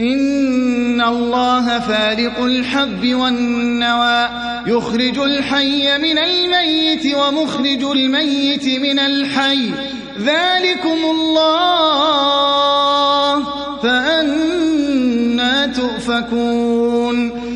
إن الله فالق الحب والنوى يخرج الحي من الميت ومخرج الميت من الحي. ذلكم الله فأنا تؤفكون.